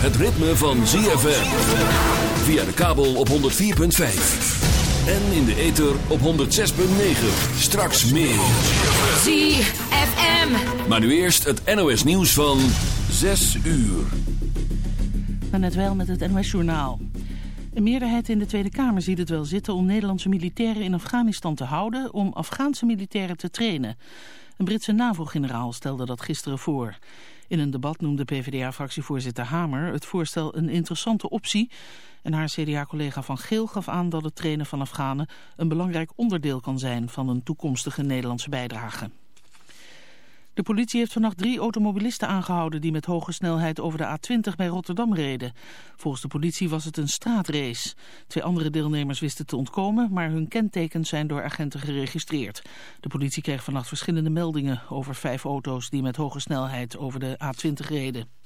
het ritme van ZFM. Via de kabel op 104.5. En in de ether op 106.9. Straks meer. ZFM. Maar nu eerst het NOS nieuws van 6 uur. net wel met het NOS journaal. Een meerderheid in de Tweede Kamer ziet het wel zitten om Nederlandse militairen in Afghanistan te houden om Afghaanse militairen te trainen. Een Britse NAVO-generaal stelde dat gisteren voor. In een debat noemde PvdA-fractievoorzitter Hamer het voorstel een interessante optie. En haar CDA-collega Van Geel gaf aan dat het trainen van Afghanen een belangrijk onderdeel kan zijn van een toekomstige Nederlandse bijdrage. De politie heeft vannacht drie automobilisten aangehouden die met hoge snelheid over de A20 bij Rotterdam reden. Volgens de politie was het een straatrace. Twee andere deelnemers wisten te ontkomen, maar hun kentekens zijn door agenten geregistreerd. De politie kreeg vannacht verschillende meldingen over vijf auto's die met hoge snelheid over de A20 reden.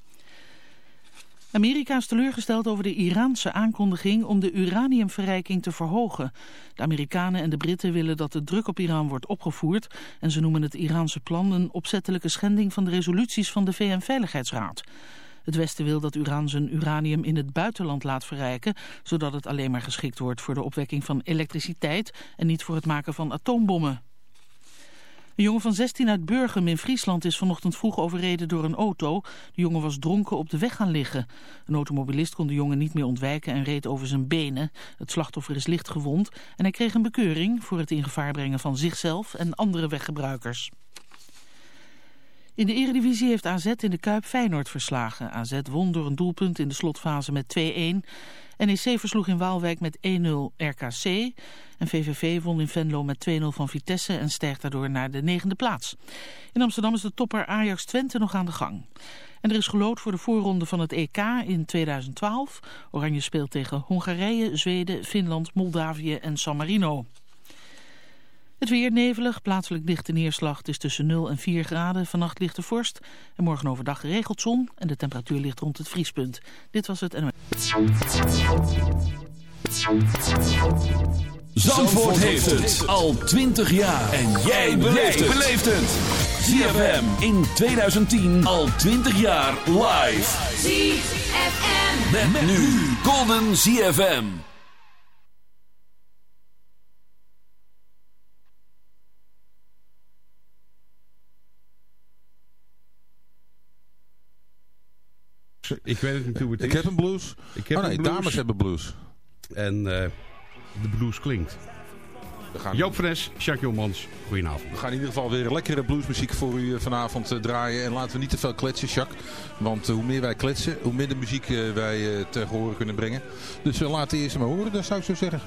Amerika is teleurgesteld over de Iraanse aankondiging om de uraniumverrijking te verhogen. De Amerikanen en de Britten willen dat de druk op Iran wordt opgevoerd en ze noemen het Iraanse plan een opzettelijke schending van de resoluties van de VN-veiligheidsraad. Het Westen wil dat Iran zijn uranium in het buitenland laat verrijken, zodat het alleen maar geschikt wordt voor de opwekking van elektriciteit en niet voor het maken van atoombommen. Een jongen van 16 uit Burgum in Friesland is vanochtend vroeg overreden door een auto. De jongen was dronken op de weg gaan liggen. Een automobilist kon de jongen niet meer ontwijken en reed over zijn benen. Het slachtoffer is licht gewond en hij kreeg een bekeuring voor het in gevaar brengen van zichzelf en andere weggebruikers. In de eredivisie heeft AZ in de Kuip Feyenoord verslagen. AZ won door een doelpunt in de slotfase met 2-1. NEC versloeg in Waalwijk met 1-0 RKC. En VVV won in Venlo met 2-0 van Vitesse en stijgt daardoor naar de negende plaats. In Amsterdam is de topper Ajax Twente nog aan de gang. En er is gelood voor de voorronde van het EK in 2012. Oranje speelt tegen Hongarije, Zweden, Finland, Moldavië en San Marino. Het weer nevelig, plaatselijk dichte neerslag. Het is tussen 0 en 4 graden. Vannacht ligt de vorst. En morgen overdag geregeld zon. En de temperatuur ligt rond het vriespunt. Dit was het Zandvoort heeft het al 20 jaar. En jij beleeft het. ZFM in 2010 al 20 jaar live. ZFM. Met, nu Golden ZFM. Ik weet het niet hoe het is. Ik heb een blues. Ik heb oh nee, dames hebben blues. En uh, de blues klinkt. We gaan... Joop Fres, Jacques Jomans, goedenavond. We gaan in ieder geval weer lekkere bluesmuziek voor u eh, vanavond uh, draaien. En laten we niet te veel kletsen, Jacques. Want hoe meer wij kletsen, hoe minder muziek wij te horen kunnen brengen. Dus we laten eerst maar horen, dat zou ik zo zeggen.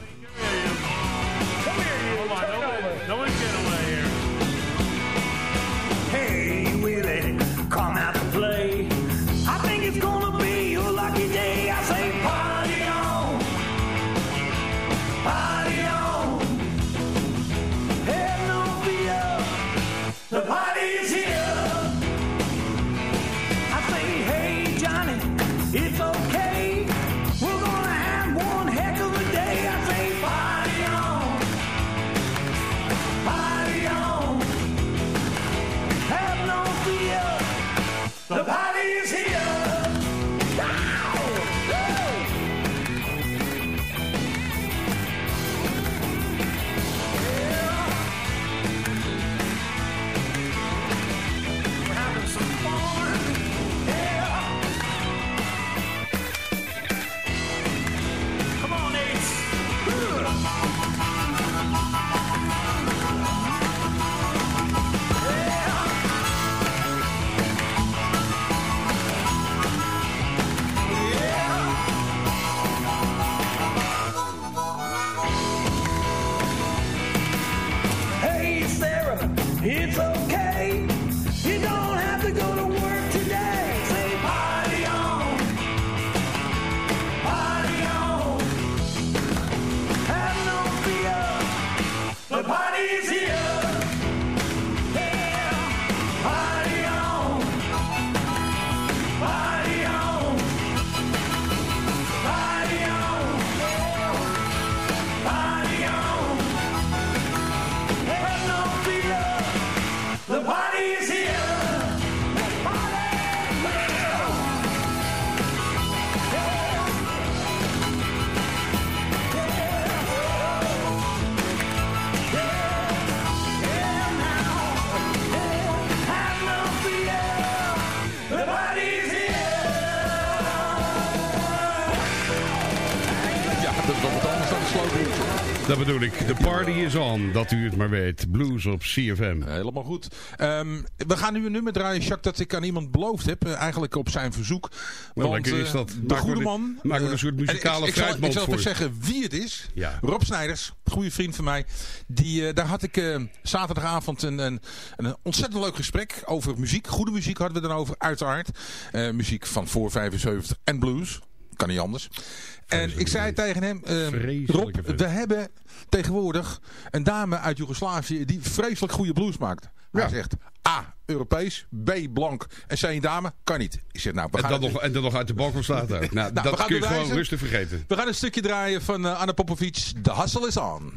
okay. Dat bedoel ik. De party is on, dat u het maar weet. Blues op CFM. Helemaal goed. Um, we gaan nu een nummer draaien, Jacques, dat ik aan iemand beloofd heb. Uh, eigenlijk op zijn verzoek. Want, lekker is dat. De goede man. Maak we een soort muzikale ik, ik, zal, ik zal even zeggen wie het is. Ja. Rob Snijders, goede vriend van mij. Die, uh, daar had ik uh, zaterdagavond een, een, een, ontzettend leuk gesprek over muziek. Goede muziek hadden we dan over, uiteraard. muziek van voor 75 en blues. Kan niet anders. En ik zei tegen hem, uh, Rob, we hebben tegenwoordig een dame uit Joegoslavië die vreselijk goede blues maakt. Hij ja. zegt, A, Europees, B, blank en C, een dame, kan niet. Ik zeg, nou, we gaan en, dan nog, en dan nog uit de balkon slaat ook. Nou, nou, dat kun je gewoon rustig vergeten. We gaan een stukje draaien van uh, Anna Popovic, The Hustle is On.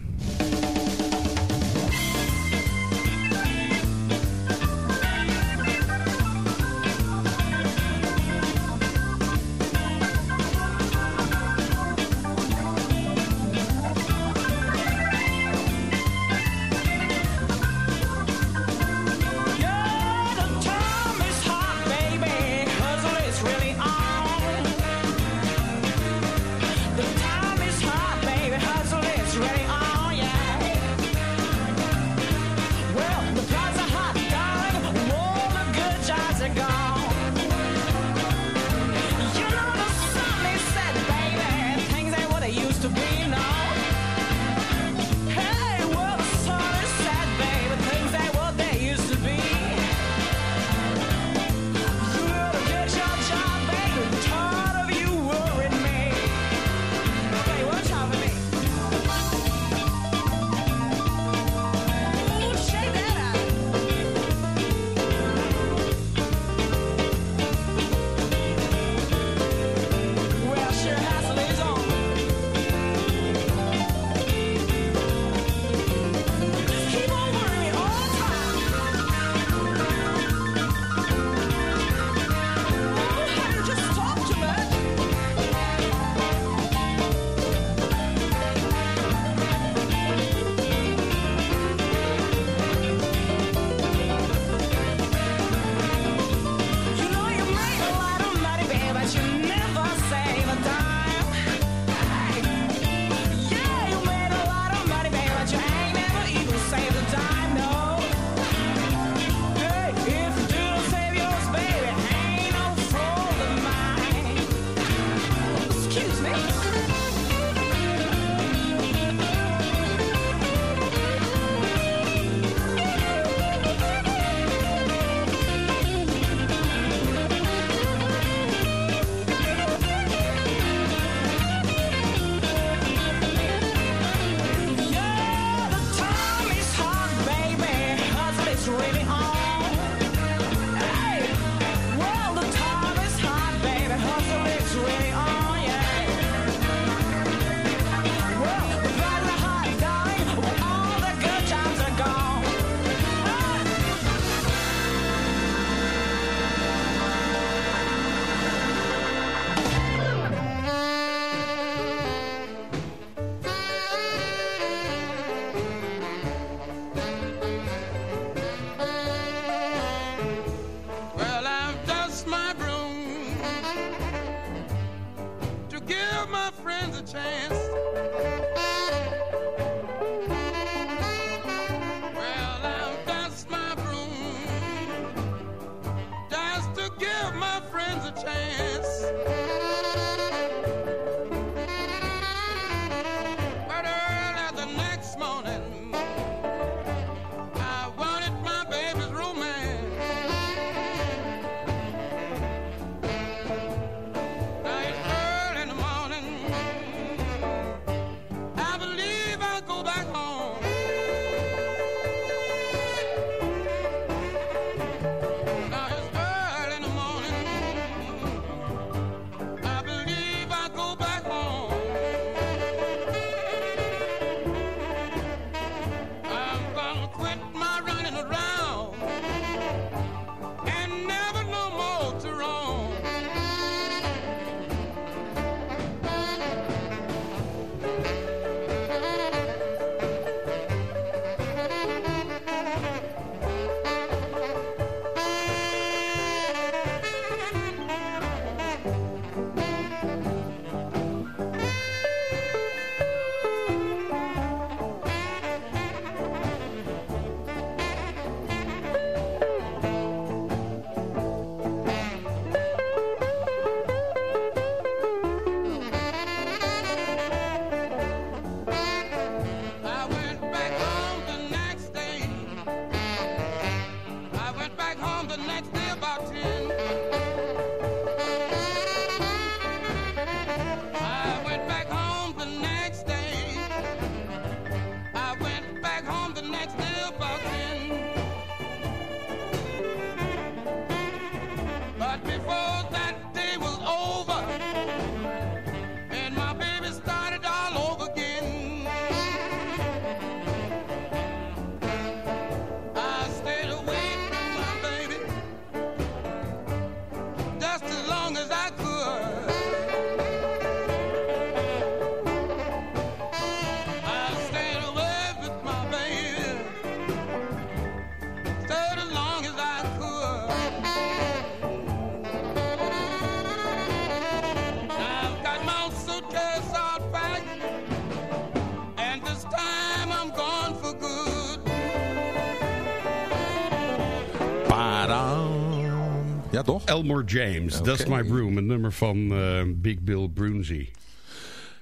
Ja, toch? Elmore James, okay. That's My Broom. Een nummer van uh, Big Bill Brunsey.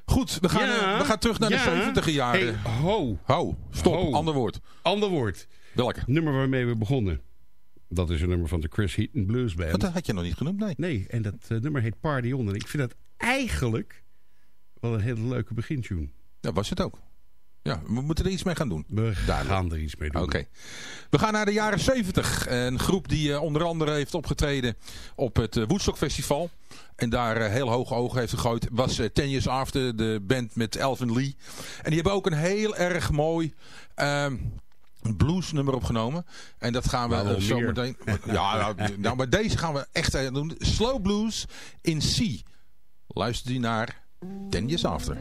Goed, we gaan, ja, uh, we gaan terug naar ja. de 70 jaren. Hey, ho. Ho, stop, ho. ander woord. Ander woord. Welke? Nummer waarmee we begonnen. Dat is een nummer van de Chris Heaton Blues Band. Wat, dat had je nog niet genoemd, nee. Nee, en dat uh, nummer heet Party On. En ik vind dat eigenlijk wel een hele leuke begintune. Dat was het ook. Ja, we moeten er iets mee gaan doen. We gaan er iets mee doen. Oké. We gaan naar de jaren 70. Een groep die uh, onder andere heeft opgetreden op het uh, Woodstock Festival. En daar uh, heel hoge ogen heeft gegooid. Was Ten Years After, de band met Elvin Lee. En die hebben ook een heel erg mooi... Ehm, bluesnummer opgenomen. En dat gaan we nou, zo meteen... ja, nou, nou, maar deze gaan we echt doen. Slow Blues in C. Luister die naar Ten Years After.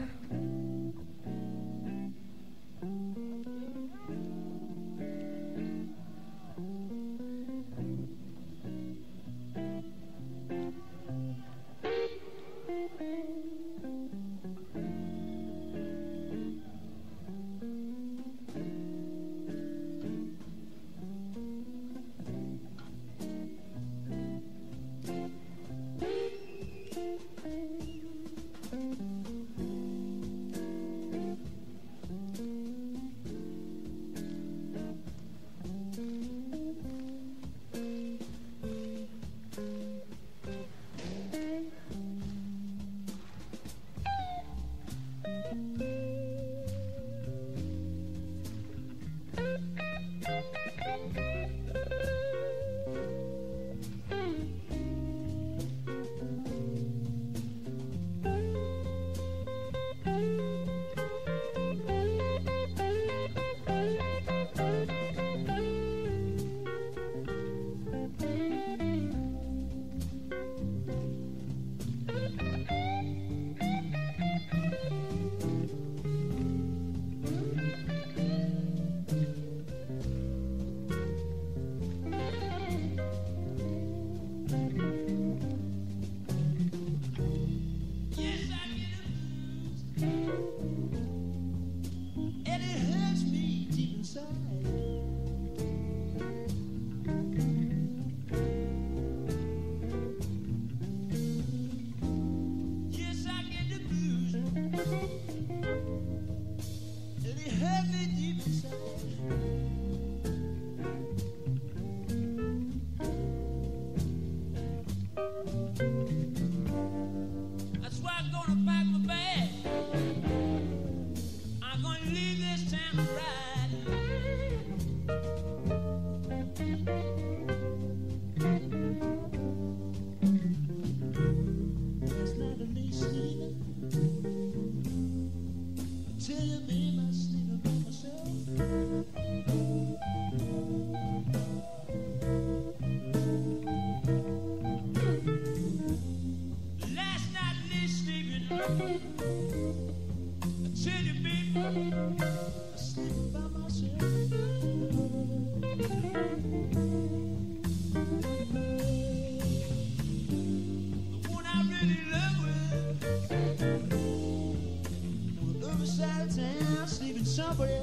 never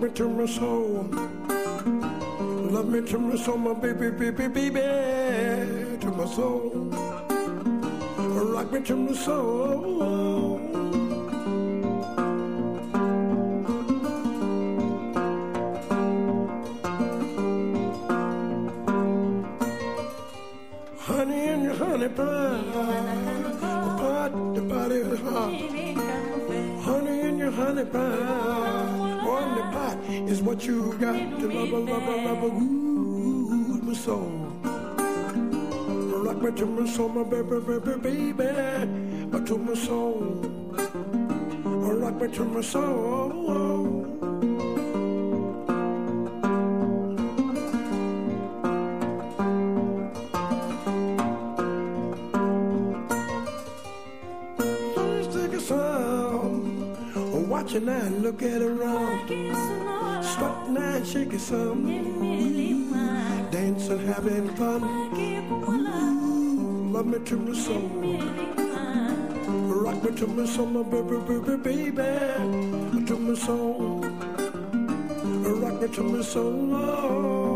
Rock me to my soul, love me to my soul, my baby, baby, baby, to my soul. Rock me to my soul. To my baby, baby, baby, to my soul. I Rock me to my soul. watch now look at around. Stop now shake it some. Dancing, having fun me to my soul. Rock me to my soul, my baby, baby, baby. To my soul. Rock me to my soul. Oh.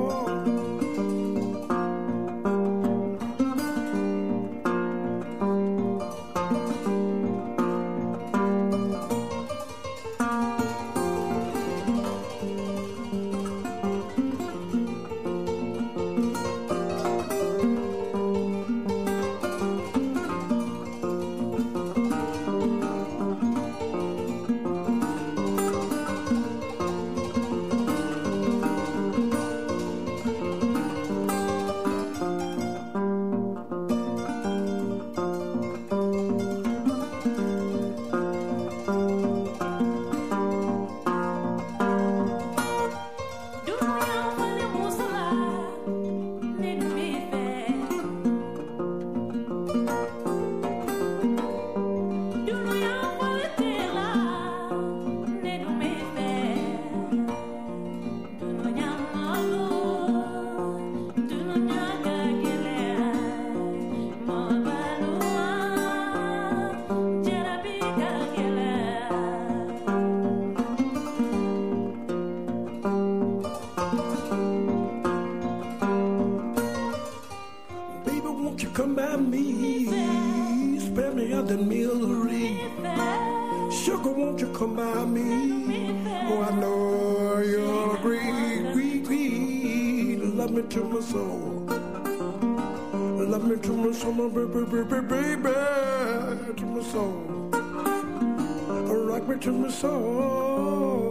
won't you come by me? Spare me of the misery. Sugar, won't you come by me? Oh, I know you're great, great, great. Love me to my soul. Love me to my soul, my baby, baby, baby, to my soul. Rock me to my soul.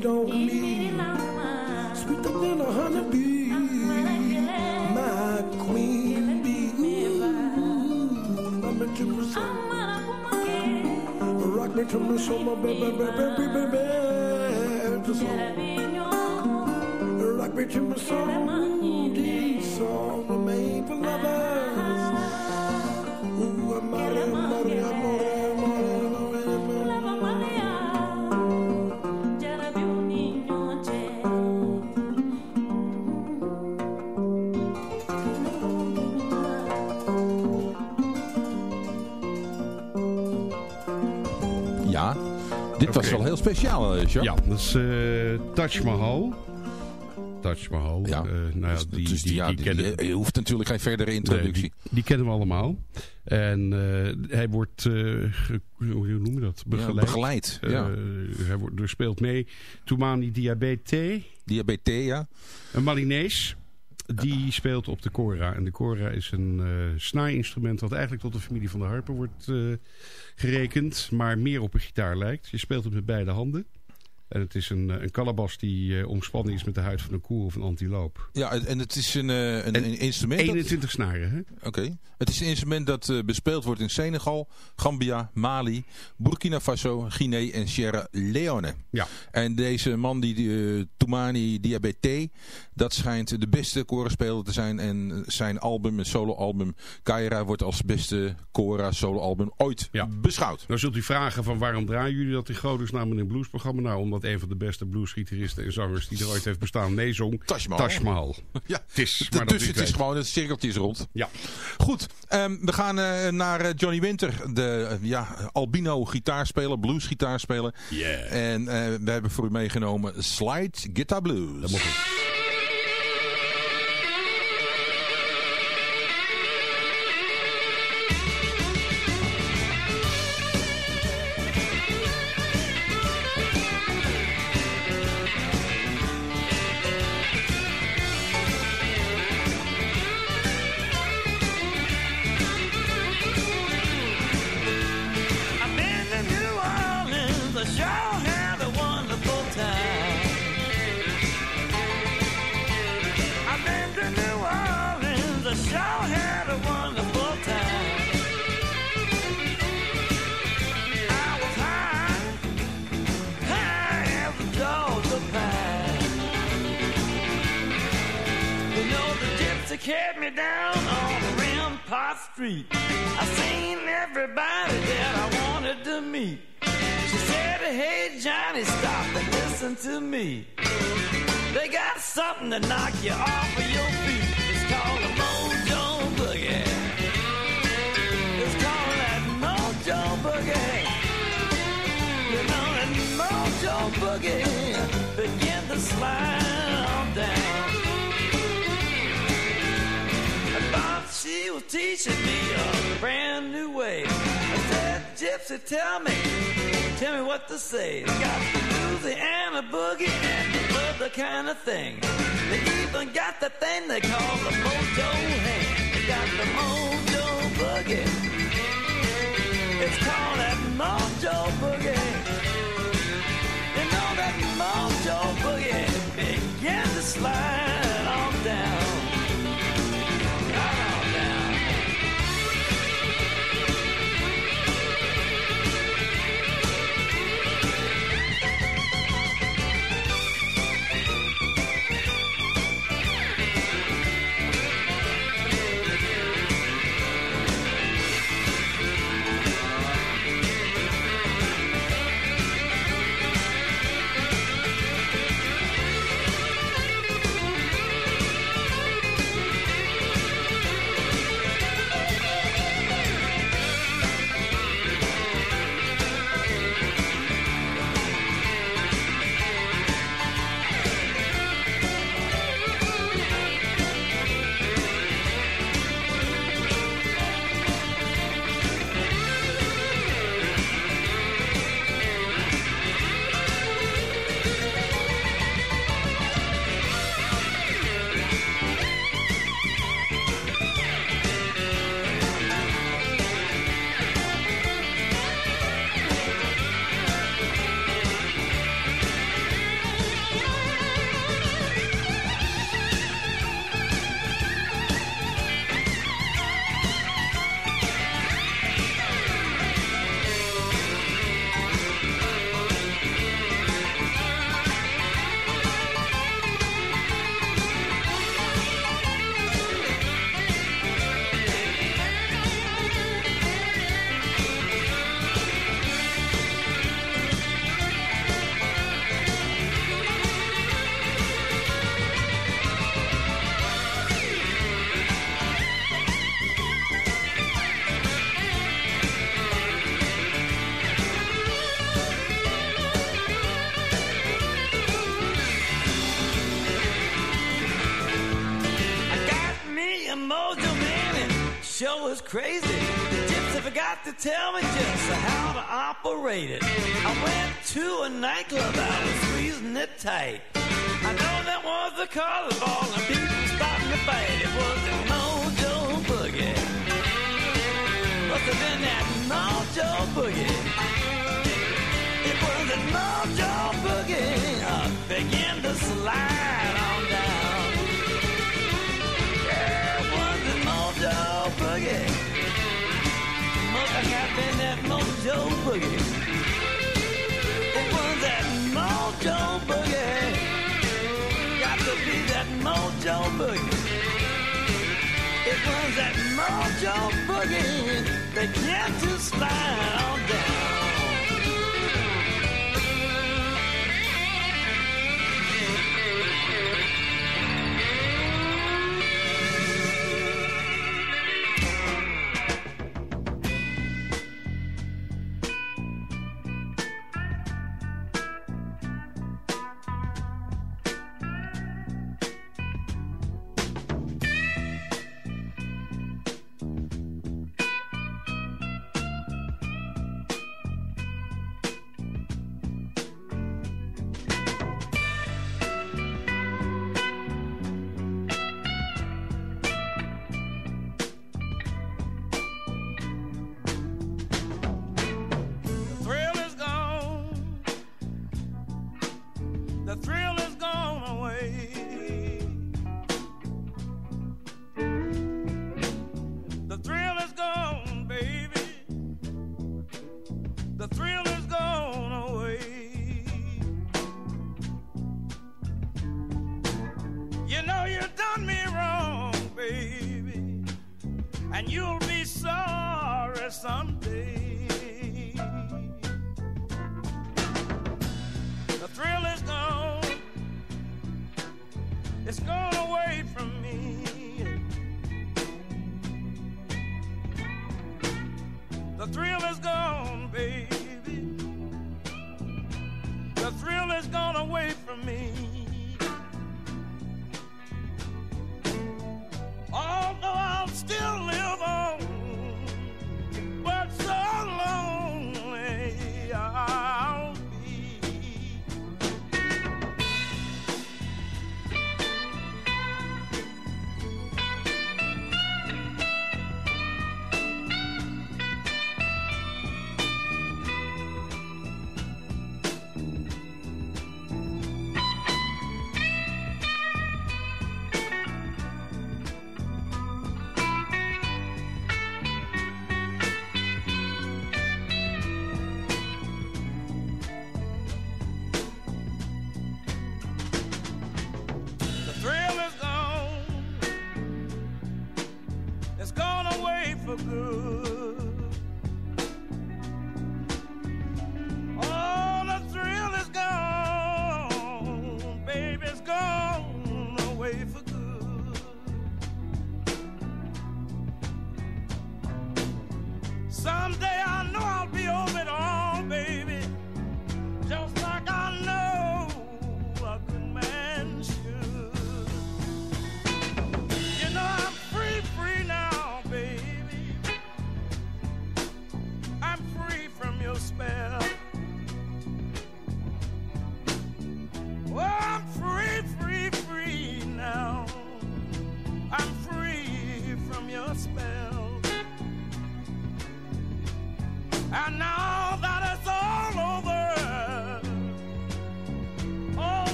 sweet on me, sweeter than a honeybee, my queen bee. Ooh, I'm at Jerusalem. Rock me to my summer, baby, baby, baby, baby. Rock me to my song, deep song, maple lover. Speciaal, uh, Ja, dat is uh, Taj Mahal. Taj Mahal. Ja, uh, nou ja, die, dus, die, die, die, je hoeft natuurlijk geen verdere introductie. die, kennen we allemaal. En hij wordt, hoe noem je dat? Begeleid. Ja, begeleid, ja. hij wordt, er speelt mee Toumani Diabete. Diabete, ja. Een Malinees. Die speelt op de kora. En de kora is een uh, snaarinstrument dat eigenlijk tot de familie van de harpen wordt uh, gerekend. Maar meer op een gitaar lijkt. Je speelt het met beide handen. En het is een, een kalabas die uh, omspannen is met de huid van een koe of een antiloop. Ja, en het is een, een, een instrument... 21 dat... snaren, hè? Oké. Het is een instrument dat uh, bespeeld wordt in Senegal, Gambia, Mali, Burkina Faso, Guinea en Sierra Leone. Ja. En deze man, die, Toumani Diabeté, dat schijnt de beste korenspeler te zijn. En zijn album, een soloalbum, Kaira, wordt als beste Cora soloalbum ooit ja. beschouwd. Nou zult u vragen van waarom draaien jullie dat in godesnaam in een bluesprogramma? Nou, omdat een van de beste bluesgitaristen en zangers die er ooit heeft bestaan meezong. Taj Mahal. Taj Mahal. Ja, het is, maar dus het is gewoon, het cirkeltje is rond. Ja. Goed, um, we gaan uh, naar uh, Johnny Winter, de uh, ja, albino gitaarspeler, blues gitaarspeler. Yeah. En we hebben voor u meegenomen Slide Guitar Blues. Dat moet ik. They got something to knock you off of your feet. It's called a Mojo Boogie. It's called that Mojo Boogie. You know that Mojo Boogie begin to slide down. she was teaching me a brand new way. I said, Gypsy, tell me, tell me what to say. They got the Louisiana boogie and the other kind of thing. They even got the thing they call the mojo hand. They got the mojo boogie. It's called that mojo boogie. You know that mojo boogie began to slide on down. Operate it. I went to a nightclub, I was squeezing it tight. I know that was the color ball and people starting to fight. It was the Mojo Boogie. Must have been that Mojo Boogie. It was the Mojo Boogie. uh, begin to slide on down. Yeah, it was the mojo boogie. Must have been that mojo boogie. Mojo boogie. Got to be that mojo boogie. It was that mojo boogie to slide on down.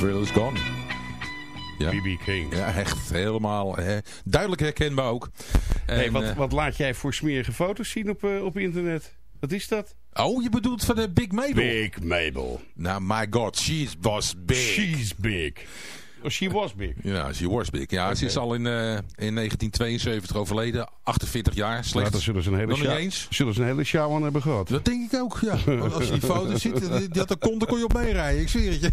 Is gone. Ja. B.B. King. Ja, echt helemaal hè, duidelijk herkenbaar ook. Hey, En, wat, eh, wat laat jij voor smerige foto's zien op, eh, op internet? Wat is dat? oh, je bedoelt van de Big Mabel? Big Mabel. Nou, my god, she was big. She's big. Oh, she was big. Ja, she was big. Ja, ze is al in, uh, in 1972 overleden. 48 jaar. Slecht. Ja, dan zullen ze een hele, show, eens. zullen ze een hele show aan hebben gehad. Dat denk ik ook, ja. Want als je die foto ziet, die had een kont, kon je op meerijden. Ik zweer het je.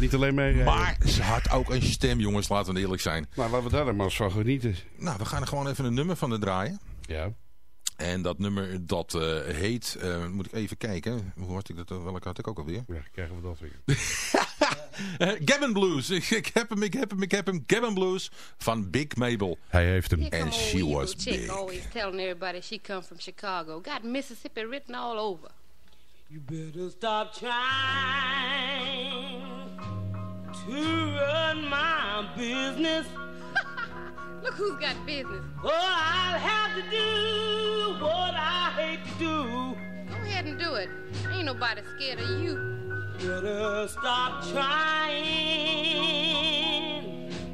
Niet alleen meerijden. Maar ze had ook een stem, jongens. Laten we eerlijk zijn. Nou, laten we daar dan maar eens van genieten. Nou, we gaan er gewoon even een nummer van de draaien. Ja. En dat nummer dat uh, heet, uh, moet ik even kijken, hoe had ik dat, welke had ik ook alweer? Ja, krijgen we dat weer. uh, Gavin Blues, ik heb hem, ik heb hem, ik heb hem. Gavin Blues van Big Mabel. Hij heeft hem. And she was big. always telling everybody she come from Chicago. Got Mississippi written all over. You better stop trying to run my business. Look who's got business. Oh, I'll have to do what I hate to do. Go ahead and do it. Ain't nobody scared of you. Better stop trying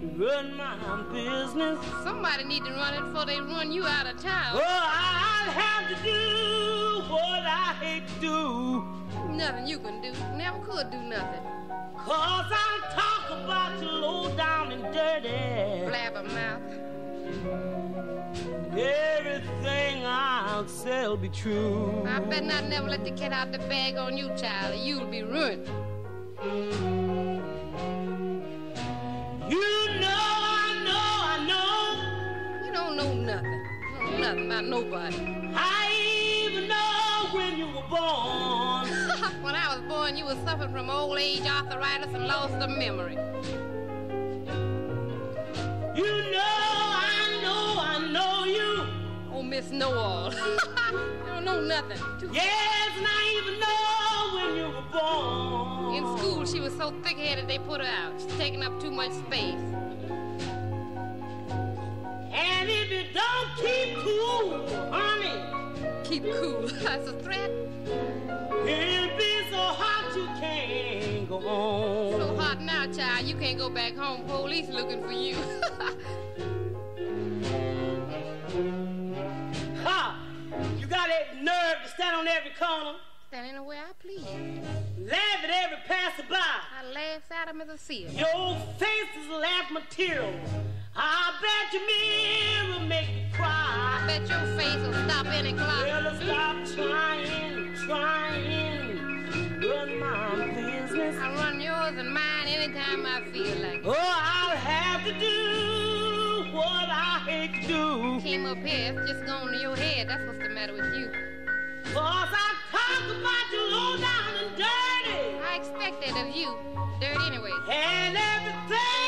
to run my business. Somebody need to run it before they run you out of town. Oh, I'll have to do what I hate to do. Nothing you can do. Never could do nothing. Cause I'll talk about you low down and dirty. Blabbermouth. Everything I'll say will be true. I better not never let the cat out the bag on you, child, or you'll be ruined. You know, I know, I know. You don't know nothing. You don't know nothing about nobody. Born. when I was born, you were suffering from old age, arthritis, and loss of memory. You know, I know, I know you. Oh, Miss Know-all. you don't know nothing. Too yes, and I even know when you were born. In school, she was so thick-headed they put her out. She's taking up too much space. And if you don't keep cool. Keep cool? That's a threat. It'll be so hot you can't go on. So hot now, child, you can't go back home. Police looking for you. ha! You got that nerve to stand on every corner. Stand anywhere I please. Laugh at every passerby. I laugh at them as I see them. Your face is laugh material. I bet your mirror will make you cry. I bet your face will stop any clock. Well, stop trying, trying. Run my business. I run yours and mine anytime I feel like it. Oh, I'll have to do what I hate to do. Came up here, it's just going to your head. That's what's the matter with you. Cause I talk about you low down and dirty. I expect that of you. Dirty anyway. And everything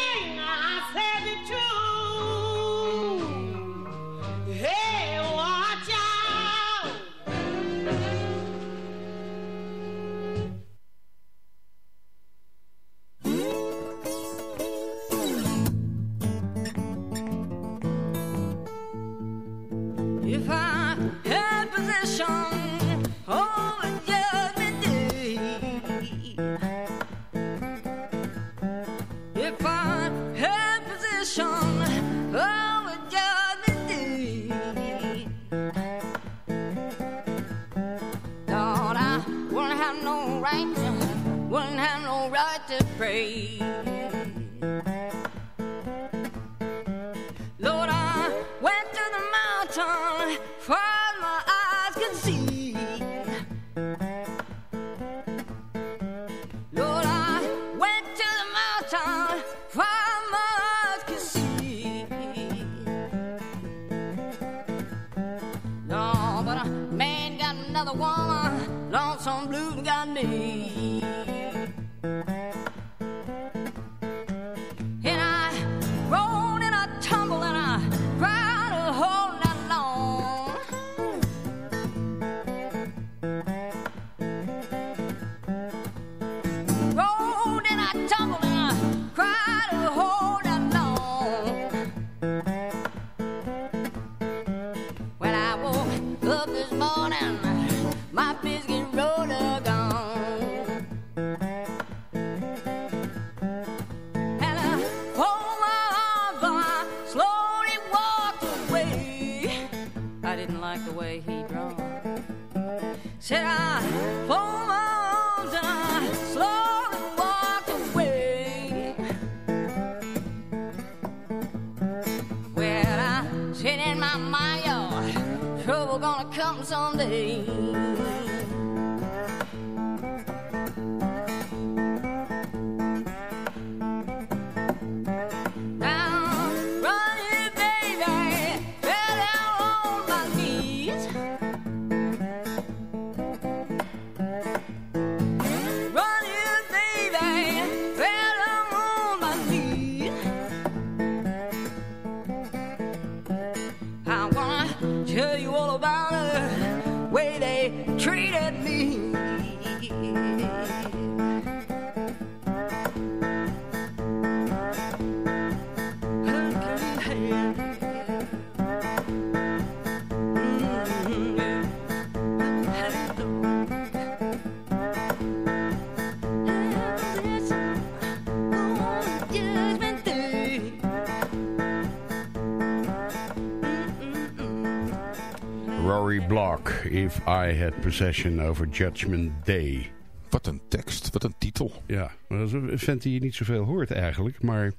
If I Had Possession over Judgment Day. Wat een tekst, wat een titel. Ja, dat is een vent die je niet zoveel hoort eigenlijk, maar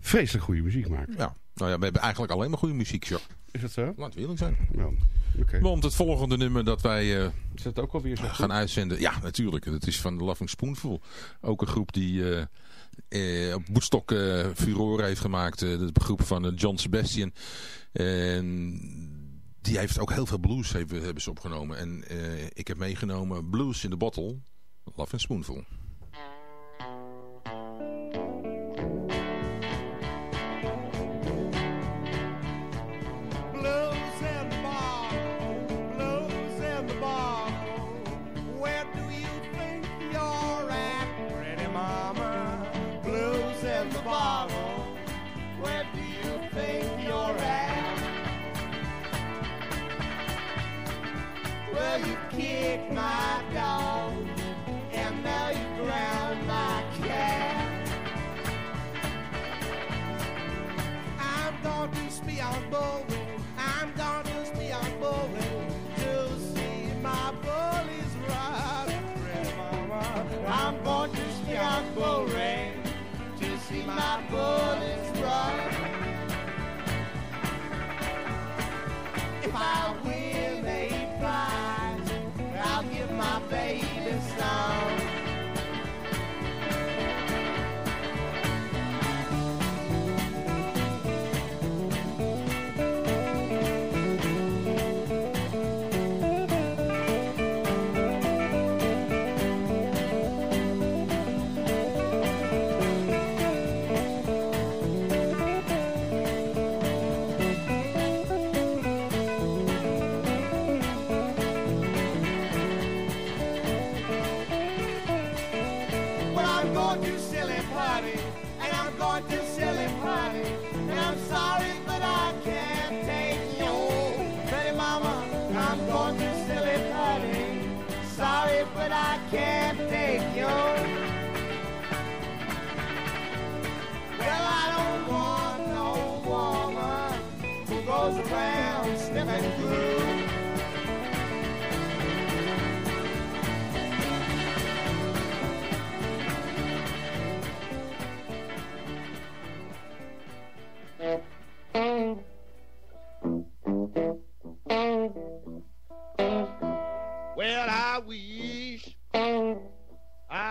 vreselijk goede muziek maakt. Ja, nou ja, we hebben eigenlijk alleen maar goede muziek, joh. Is dat zo? Laat eerlijk zijn. Okay. Want het volgende nummer dat wij uh, is dat ook alweer zo gaan goed? uitzenden... Ja, natuurlijk. Het is van The Loving Spoonful. Ook een groep die uh, uh, op Woodstock furore heeft gemaakt. de groep van John Sebastian. En die heeft ook heel veel blues hebben, ze opgenomen. En ik heb meegenomen Blues in the Bottle... Love and Spoonful.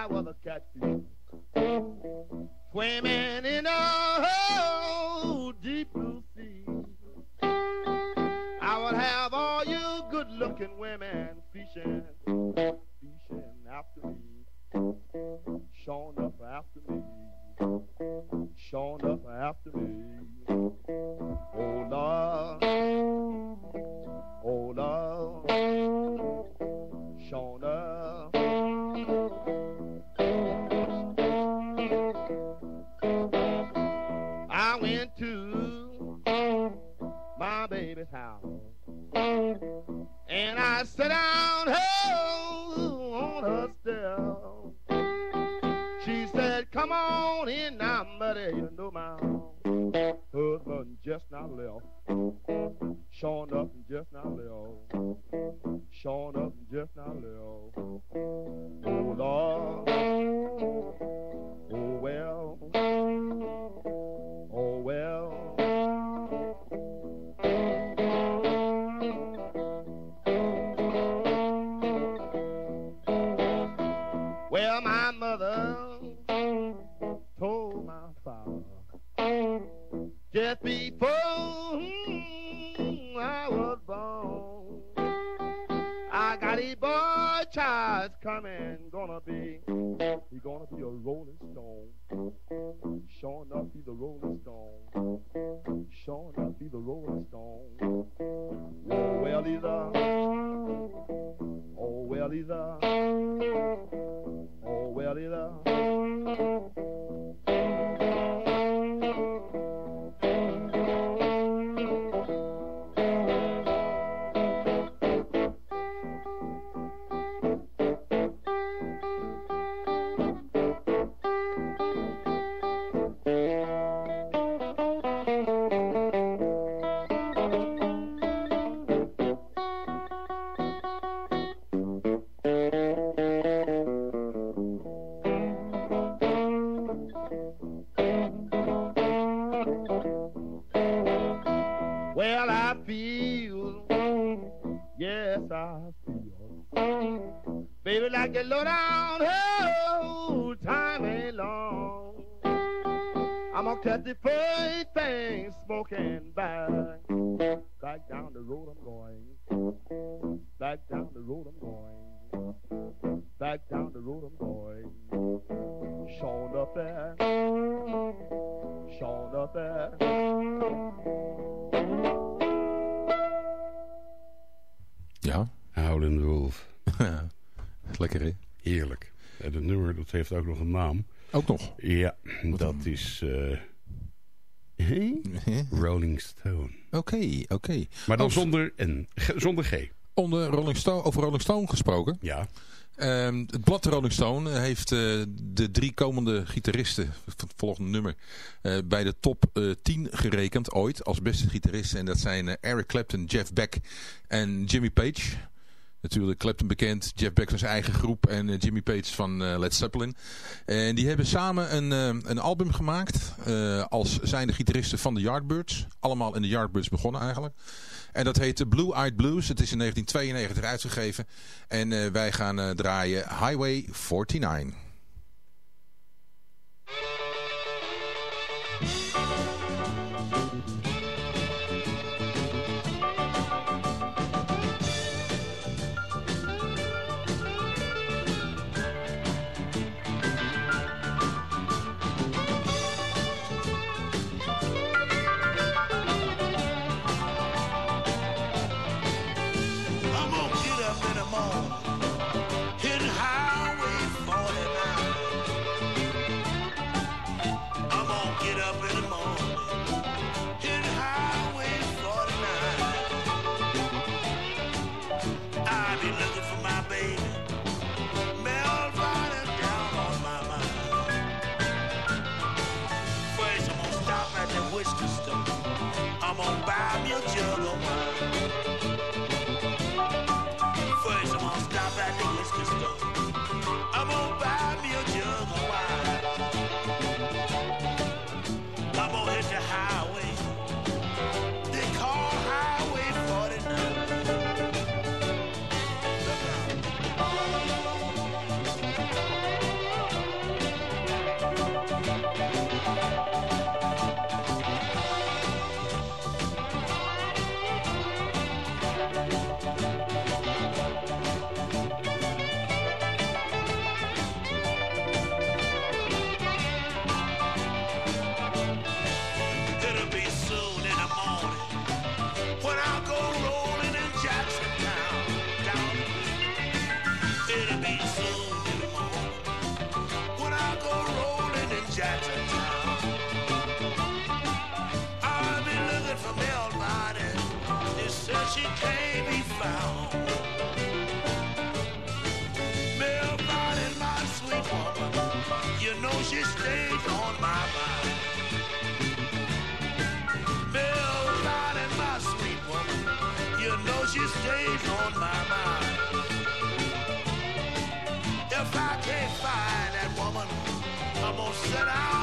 I was a catfish. Swimming in a oh, deep blue sea. I would have all you good looking women fishing, fishing after me. Showing up after me. Showing up after me. Down, oh, time long. I'm gonna cut the first thing smoking naam. Ook nog? Ja, dat is... Uh, Rolling Stone. Oké, oké. Maar dan zonder, N, zonder G. Onder Rolling Stone, over Rolling Stone gesproken. Ja. Um, het blad Rolling Stone heeft uh, de drie komende gitaristen van het volgende nummer uh, bij de top uh, 10 gerekend ooit als beste gitaristen. En dat zijn Eric Clapton, Jeff Beck en Jimmy Page natuurlijk Clapton bekend, Jeff Beck van zijn eigen groep en uh, Jimmy Page van uh, Led Zeppelin. En die hebben samen een, uh, een album gemaakt als zijnde gitaristen van de Yardbirds. Allemaal in de Yardbirds begonnen eigenlijk. En dat heet Blue Eyed Blues. Het is in 1992 uitgegeven. En wij gaan draaien Highway 49. Get I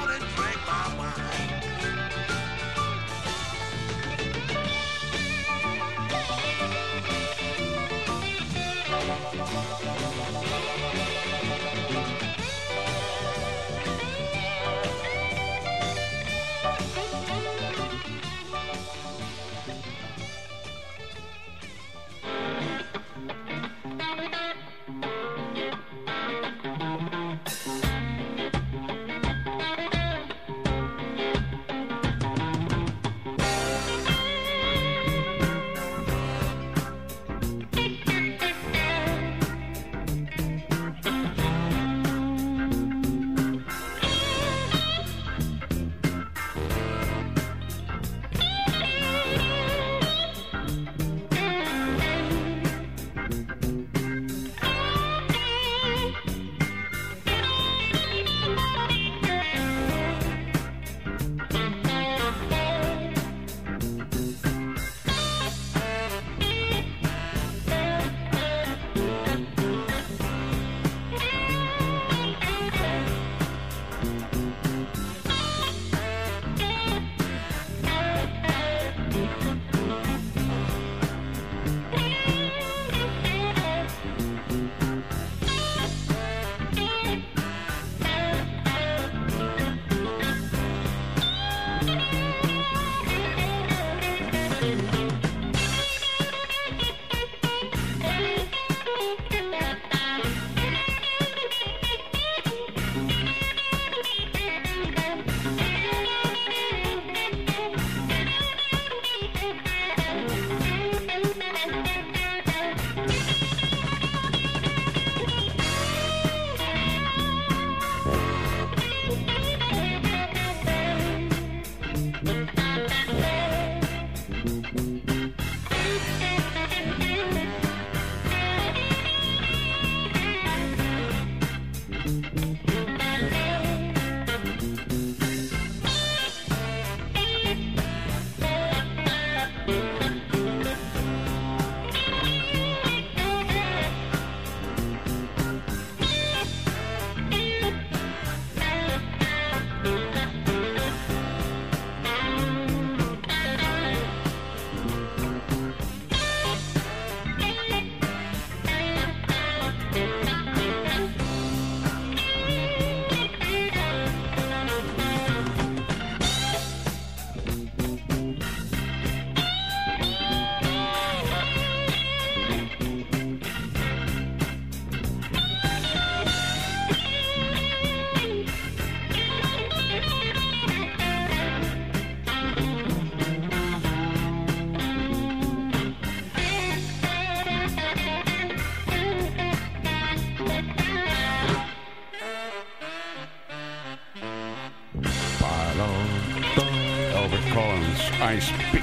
Ice Pick.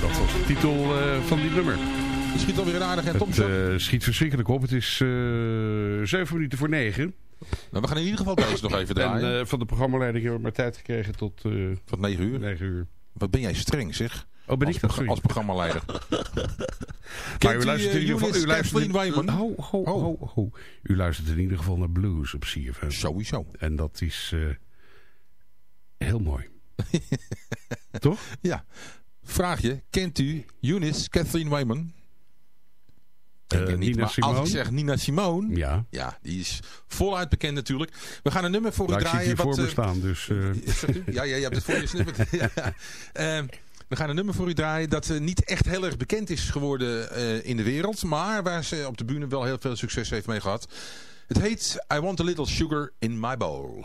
Dat was de titel uh, van die nummer. Het schiet alweer aardig en Tom. Het uh, schiet verschrikkelijk op. Het is uh, 7 minuten voor 9. Nou, we gaan in ieder geval deze nog even draaien. En van de programmaleiding hebben we maar tijd gekregen tot... Tot 9 uur? 9 uur. Wat ben jij streng zeg. Oh, ben als, ik dat als programmaleider. maar u luistert in ieder geval... U luistert, ho, ho, ho, ho, U luistert in ieder geval naar blues op CFM. Sowieso. En dat is uh, heel mooi. Toch? Ja. Vraagje. Kent u Eunice Kathleen Wyman? Uh, niet, Nina Simone. Als ik zeg Nina Simone, ja. ja, die is voluit bekend natuurlijk. We gaan een nummer voor u draaien. Ik zie wat, voor me staan, dus... Uh... ja, ja, je hebt het voor je snippet. ja. we gaan een nummer voor u draaien dat niet echt heel erg bekend is geworden in de wereld. Maar waar ze op de bühne wel heel veel succes heeft mee gehad. Het heet I Want A Little Sugar In My Bowl.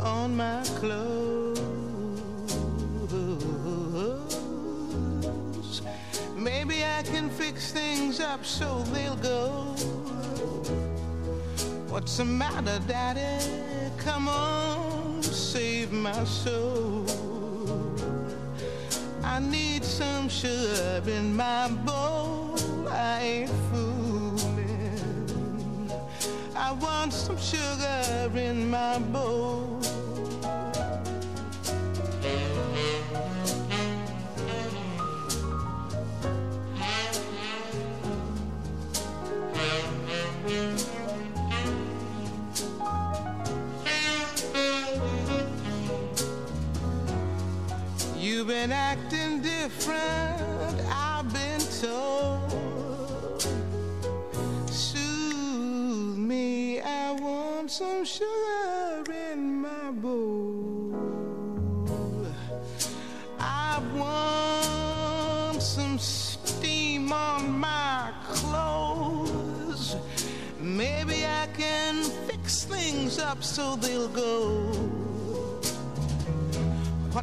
on my clothes. Maybe I can fix things up so they'll go. What's the matter, Daddy? Come on, save my soul. I need some sugar in my bowl. I ain't fooling. I want some sugar in my bowl. You've been acting different, I've been told.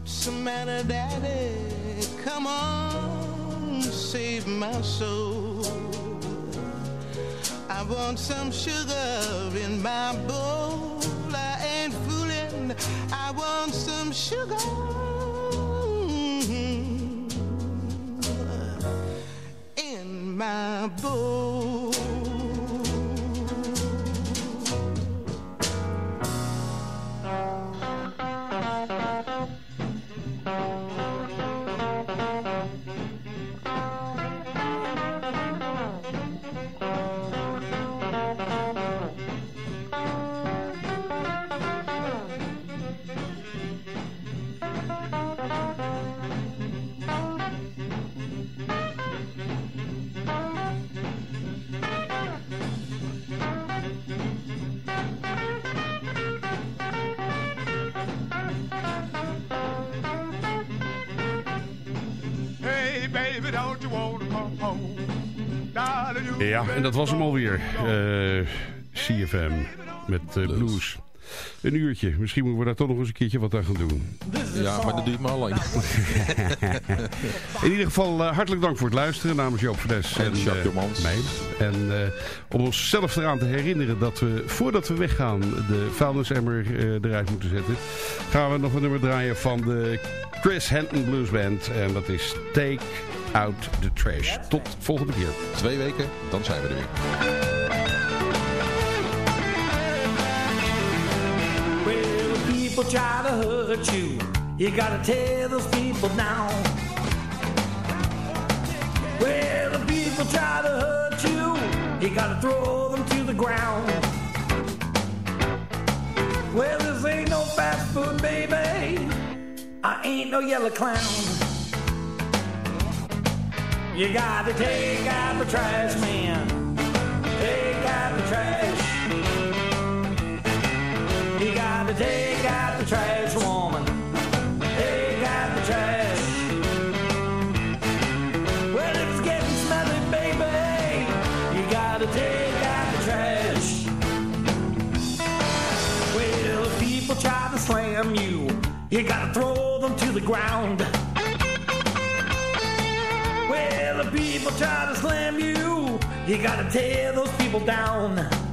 Matter, Daddy? Come on, save my soul. I want some sugar in my bowl. I ain't fooling. I want some sugar in my bowl. Ja, en dat was hem alweer. Uh, CFM met uh, blues. Een uurtje. Misschien moeten we daar toch nog eens een keertje wat aan gaan doen. Ja, maar dat ik maar alleen. In ieder geval uh, hartelijk dank voor het luisteren namens Joop Verdes en, en Jacques uh, mij. En uh, om onszelf eraan te herinneren dat we voordat we weggaan de vuilnisemmer eruit moeten zetten. Gaan we nog een nummer draaien van de Chris Henton Blues Band. En dat is Take Out the Trash. Tot volgende keer. Twee weken, dan zijn we er weer. people try to hurt you, you gotta tear those people down. Where the people try to hurt you, you gotta throw them to the ground. Well, this ain't no fast food, baby. I ain't no yellow clown. You gotta take out the trash man. Take out the trash. You gotta take out the trash woman. Take out the trash. Well, if it's getting smelly, baby, you gotta take out the trash. Well, if people try to slam you, you gotta throw them to the ground. People try to slam you, you gotta tear those people down.